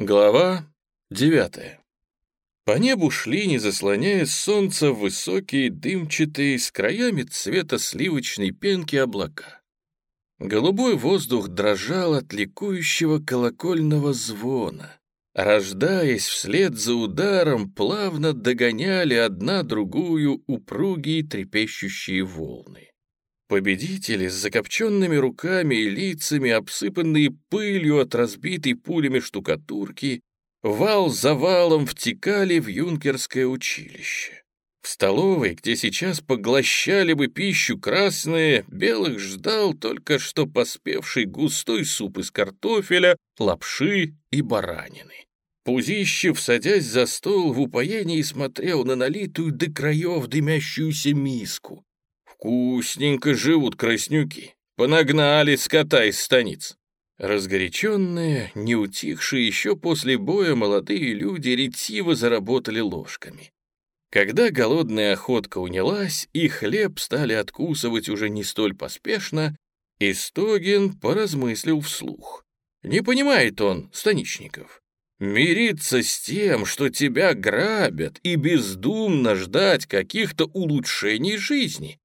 Глава девятая. По небу шли, не заслоняя солнца, высокие, дымчатые, с краями цвета сливочной пенки облака. Голубой воздух дрожал от ликующего колокольного звона. Рождаясь вслед за ударом, плавно догоняли одна другую упругие трепещущие волны. Победители с закопченными руками и лицами, обсыпанные пылью от разбитой пулями штукатурки, вал за валом втекали в юнкерское училище. В столовой, где сейчас поглощали бы пищу красные, белых ждал только что поспевший густой суп из картофеля, лапши и баранины. Пузищев, садясь за стол, в упоении смотрел на налитую до краев дымящуюся миску, Вкусненько живут краснюки. Понагнали скота из станиц. Разгоряченные, не утихшие еще после боя молодые люди ретиво заработали ложками. Когда голодная охотка унялась и хлеб стали откусывать уже не столь поспешно, Истогин поразмыслил вслух. Не понимает он, станичников. Мириться с тем, что тебя грабят, и бездумно ждать каких-то улучшений жизни.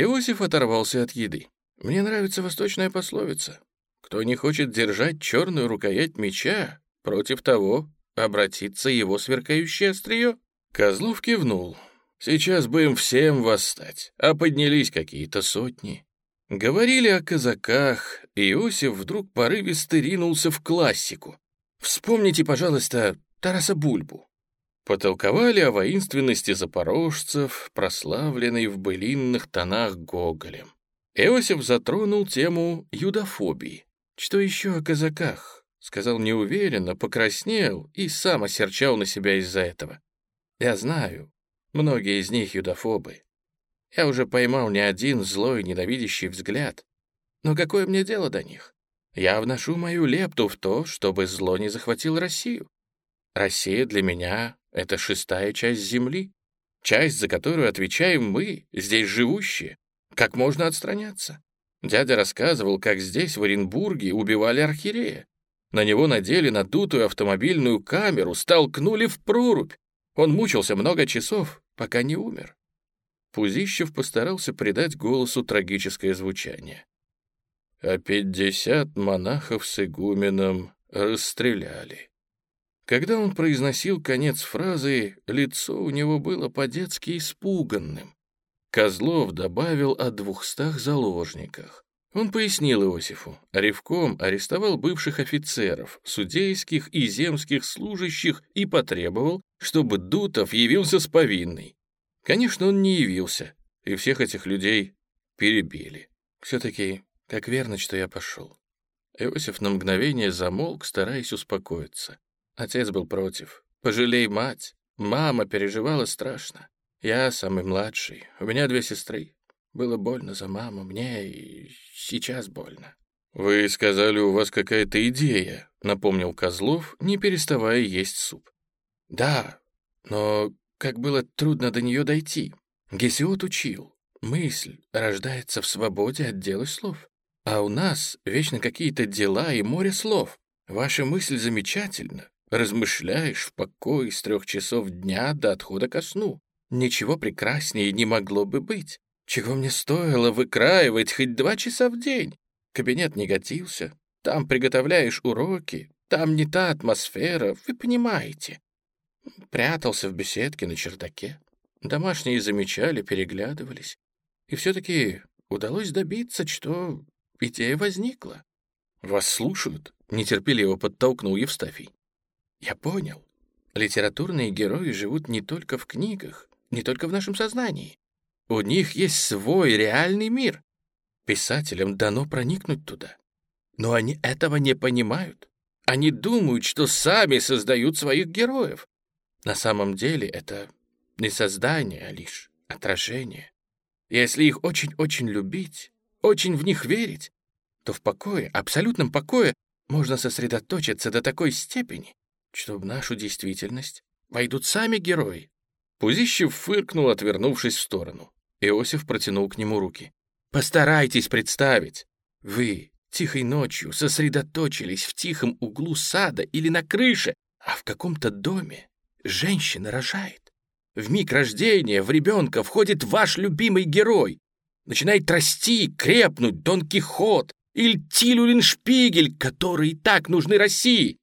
Иосиф оторвался от еды. «Мне нравится восточная пословица. Кто не хочет держать черную рукоять меча, против того обратится его сверкающее острие». Козлов кивнул. «Сейчас бы им всем восстать, а поднялись какие-то сотни». Говорили о казаках, и Иосиф вдруг порывисто ринулся в классику. «Вспомните, пожалуйста, Тараса Бульбу. Потолковали о воинственности запорожцев, прославленной в былинных тонах Гоголем. Иосиф затронул тему юдофобии. «Что еще о казаках?» — сказал неуверенно, покраснел и сам осерчал на себя из-за этого. «Я знаю, многие из них юдофобы. Я уже поймал не один злой, ненавидящий взгляд. Но какое мне дело до них? Я вношу мою лепту в то, чтобы зло не захватило Россию. Россия для меня это шестая часть Земли, часть, за которую отвечаем мы, здесь живущие. Как можно отстраняться? Дядя рассказывал, как здесь, в Оренбурге, убивали архиерея. На него надели надутую автомобильную камеру, столкнули в прорубь. Он мучился много часов, пока не умер. Пузищев постарался придать голосу трагическое звучание. А пятьдесят монахов с игуменом расстреляли. Когда он произносил конец фразы, лицо у него было по-детски испуганным. Козлов добавил о двухстах заложниках. Он пояснил Иосифу, ревком арестовал бывших офицеров, судейских и земских служащих и потребовал, чтобы Дутов явился с повинной. Конечно, он не явился, и всех этих людей перебили. Все-таки, как верно, что я пошел. Иосиф на мгновение замолк, стараясь успокоиться. Отец был против. «Пожалей мать». Мама переживала страшно. Я самый младший. У меня две сестры. Было больно за маму, мне и сейчас больно. «Вы сказали, у вас какая-то идея», — напомнил Козлов, не переставая есть суп. «Да, но как было трудно до нее дойти. Гесиот учил. Мысль рождается в свободе от дел и слов. А у нас вечно какие-то дела и море слов. Ваша мысль замечательна, Размышляешь в покое с трех часов дня до отхода ко сну. Ничего прекраснее не могло бы быть. Чего мне стоило выкраивать хоть два часа в день? Кабинет не годился. Там приготовляешь уроки. Там не та атмосфера, вы понимаете. Прятался в беседке на чердаке. Домашние замечали, переглядывались. И все-таки удалось добиться, что идея возникла. «Вас слушают?» — нетерпеливо подтолкнул Евстафий. Я понял. Литературные герои живут не только в книгах, не только в нашем сознании. У них есть свой реальный мир. Писателям дано проникнуть туда. Но они этого не понимают. Они думают, что сами создают своих героев. На самом деле это не создание, а лишь отражение. Если их очень-очень любить, очень в них верить, то в покое, абсолютном покое, можно сосредоточиться до такой степени, что в нашу действительность войдут сами герои. Пузищев фыркнул, отвернувшись в сторону. Иосиф протянул к нему руки. «Постарайтесь представить. Вы, тихой ночью сосредоточились в тихом углу сада или на крыше, а в каком-то доме женщина рожает. В миг рождения в ребенка входит ваш любимый герой. Начинает расти, крепнуть Дон Кихот или Тилюлин Шпигель, которые так нужны России.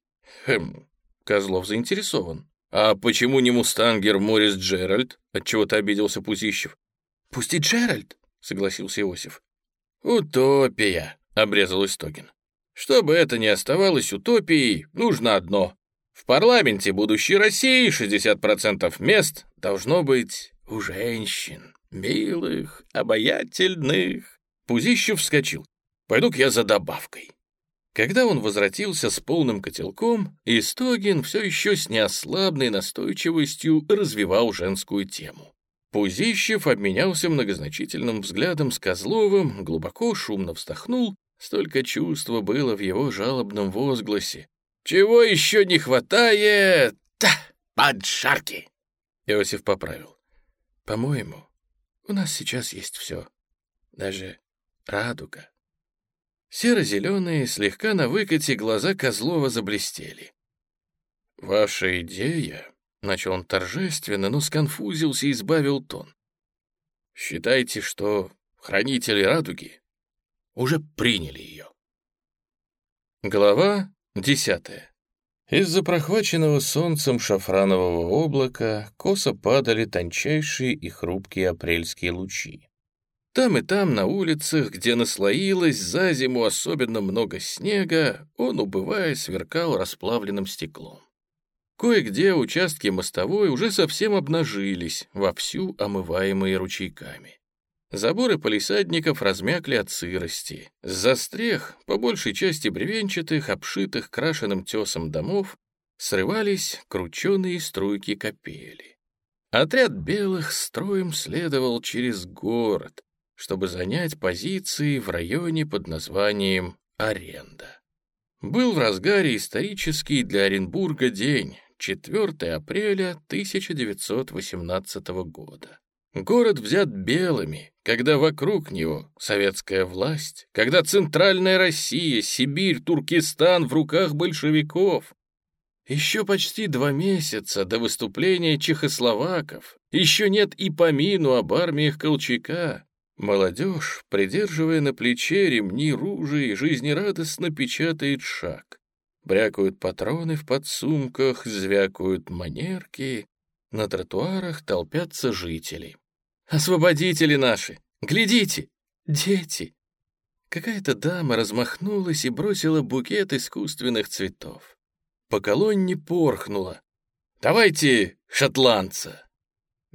Хм, Козлов заинтересован. А почему не мустангер Морис Джеральд? Отчего-то обиделся Пузищев. Пусти Джеральд, согласился Иосиф. Утопия, обрезал Истогин. Чтобы это не оставалось утопией, нужно одно в парламенте будущей России 60% мест должно быть у женщин. Милых, обаятельных. Пузищев вскочил. Пойду-ка я за добавкой. Когда он возвратился с полным котелком, Истогин все еще с неослабной настойчивостью развивал женскую тему. Пузищев обменялся многозначительным взглядом с Козловым, глубоко шумно вздохнул, столько чувства было в его жалобном возгласе, чего еще не хватает? Та, поджарки!» Иосиф поправил. «По-моему, у нас сейчас есть все. Даже радуга». Серо-зеленые, слегка на выкате, глаза Козлова заблестели. «Ваша идея?» — начал он торжественно, но сконфузился и избавил тон. «Считайте, что хранители радуги уже приняли ее». Глава Десятое. Из-за прохваченного солнцем шафранового облака косо падали тончайшие и хрупкие апрельские лучи. Там и там на улицах, где наслоилось за зиму особенно много снега, он, убывая, сверкал расплавленным стеклом. Кое-где участки мостовой уже совсем обнажились, вовсю омываемые ручейками. Заборы полисадников размякли от сырости. С застрех, по большей части бревенчатых, обшитых крашеным тесом домов, срывались крученые струйки капели. Отряд белых строем следовал через город, чтобы занять позиции в районе под названием Аренда. Был в разгаре исторический для Оренбурга день, 4 апреля 1918 года. Город взят белыми, когда вокруг него советская власть, когда центральная Россия, Сибирь, Туркестан в руках большевиков. Еще почти два месяца до выступления чехословаков, еще нет и помину об армиях Колчака. Молодежь, придерживая на плече ремни ружей, жизнерадостно печатает шаг. Брякают патроны в подсумках, звякают манерки. На тротуарах толпятся жители. Освободители наши! Глядите! Дети!» Какая-то дама размахнулась и бросила букет искусственных цветов. По колонне порхнула. «Давайте шотландца!»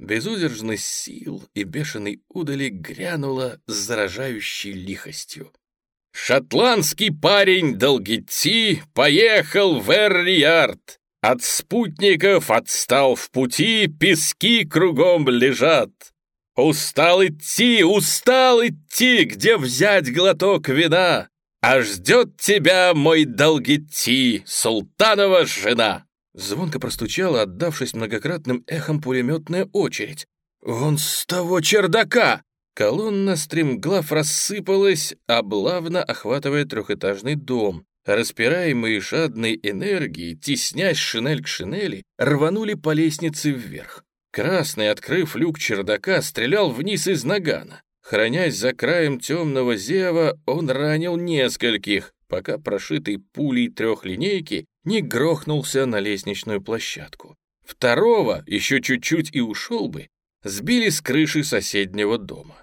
Безудержность сил и бешеной удали грянула с заражающей лихостью. «Шотландский парень Долгити поехал в Эрриард. От спутников отстал в пути, пески кругом лежат. Устал идти, устал идти, где взять глоток вина, А ждет тебя, мой Долгити, султанова жена!» Звонко простучала, отдавшись многократным эхом пулеметная очередь. «Он с того чердака!» Колонна стремглав рассыпалась, облавно охватывая трехэтажный дом. Распираемые жадной энергией, теснясь шинель к шинели, рванули по лестнице вверх. Красный, открыв люк чердака, стрелял вниз из нагана. Хранясь за краем темного зева, он ранил нескольких, пока прошитый пулей трехлинейки не грохнулся на лестничную площадку. Второго, еще чуть-чуть и ушел бы, сбили с крыши соседнего дома.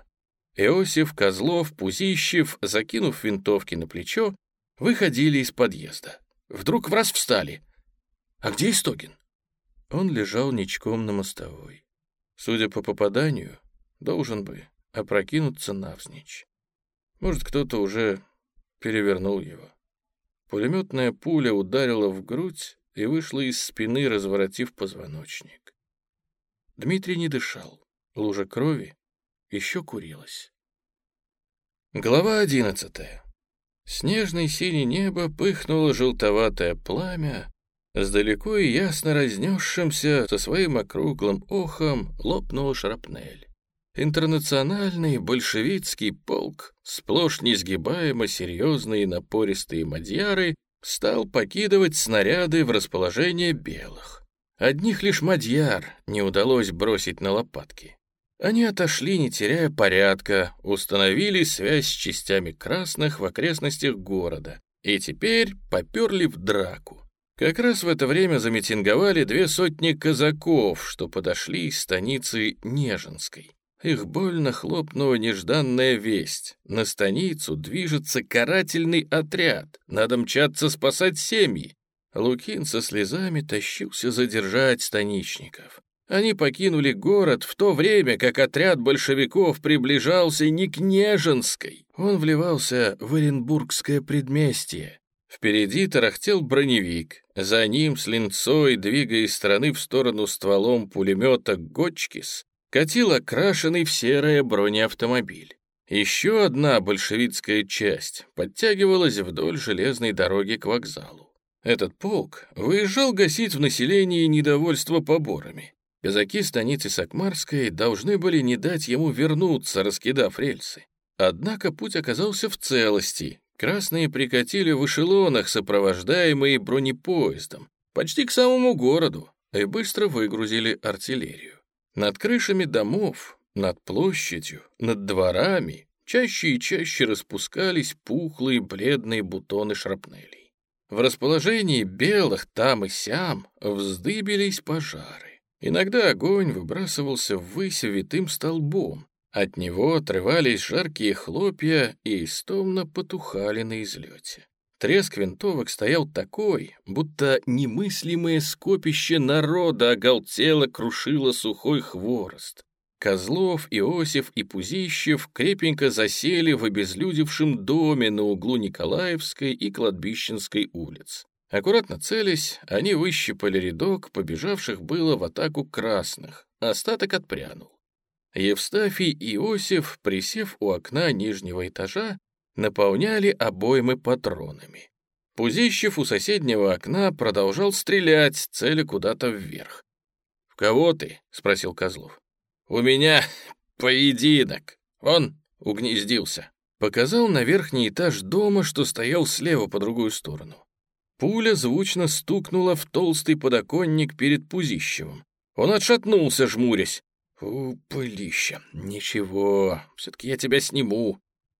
Иосиф, Козлов, Пузищев, закинув винтовки на плечо, выходили из подъезда. Вдруг в раз встали. «А где Истогин?» Он лежал ничком на мостовой. Судя по попаданию, должен бы опрокинуться навзничь. Может, кто-то уже перевернул его. Пулеметная пуля ударила в грудь и вышла из спины, разворотив позвоночник. Дмитрий не дышал. Лужа крови еще курилась. Глава одиннадцатая. Снежное синее небо пыхнуло желтоватое пламя, с далеко и ясно разнесшимся со своим округлым охом лопнула шрапнель. Интернациональный большевистский полк, сплошь несгибаемо серьезные напористые мадьяры, стал покидывать снаряды в расположение белых. Одних лишь мадьяр не удалось бросить на лопатки. Они отошли, не теряя порядка, установили связь с частями красных в окрестностях города и теперь поперли в драку. Как раз в это время замитинговали две сотни казаков, что подошли из станицы Нежинской. Их больно хлопнула нежданная весть. На станицу движется карательный отряд. Надо мчаться спасать семьи. Лукин со слезами тащился задержать станичников. Они покинули город в то время, как отряд большевиков приближался не к Нежинской. Он вливался в Оренбургское предместье. Впереди тарахтел броневик. За ним с линцой, двигая из стороны в сторону стволом пулемета «Гочкис», катил окрашенный в серое бронеавтомобиль. Еще одна большевистская часть подтягивалась вдоль железной дороги к вокзалу. Этот полк выезжал гасить в населении недовольство поборами. Казаки станицы Сакмарской должны были не дать ему вернуться, раскидав рельсы. Однако путь оказался в целости. Красные прикатили в эшелонах, сопровождаемые бронепоездом, почти к самому городу, и быстро выгрузили артиллерию. Над крышами домов, над площадью, над дворами чаще и чаще распускались пухлые бледные бутоны шрапнелей. В расположении белых там и сям вздыбились пожары. Иногда огонь выбрасывался ввысь витым столбом, от него отрывались жаркие хлопья и истомно потухали на излете. Треск винтовок стоял такой, будто немыслимое скопище народа оголтело крушило сухой хворост. Козлов, Иосиф и Пузищев крепенько засели в обезлюдевшем доме на углу Николаевской и Кладбищенской улиц. Аккуратно целясь, они выщипали рядок, побежавших было в атаку красных, остаток отпрянул. Евстафий и Иосиф, присев у окна нижнего этажа, наполняли обоймы патронами. Пузищев у соседнего окна продолжал стрелять, целя куда-то вверх. «В кого ты?» — спросил Козлов. «У меня поединок. Он угнездился». Показал на верхний этаж дома, что стоял слева по другую сторону. Пуля звучно стукнула в толстый подоконник перед Пузищевым. Он отшатнулся, жмурясь. «У, пылища, ничего, все-таки я тебя сниму».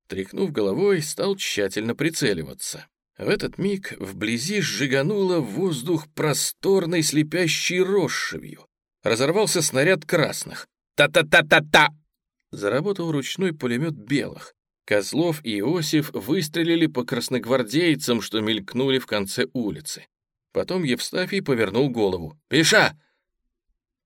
Тряхнув головой, стал тщательно прицеливаться. В этот миг вблизи сжигануло воздух просторной слепящей росшевью. Разорвался снаряд красных. «Та-та-та-та-та!» Заработал ручной пулемет белых. Козлов и Иосиф выстрелили по красногвардейцам, что мелькнули в конце улицы. Потом Евстафий повернул голову. «Пиша!»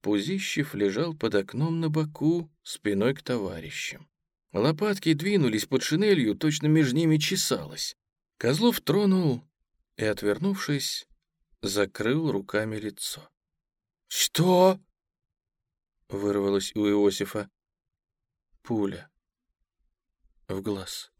Пузищев лежал под окном на боку, спиной к товарищам. Лопатки двинулись под шинелью, точно между ними чесалось. Козлов тронул и, отвернувшись, закрыл руками лицо. «Что?» — вырвалось у Иосифа. Пуля в глаз.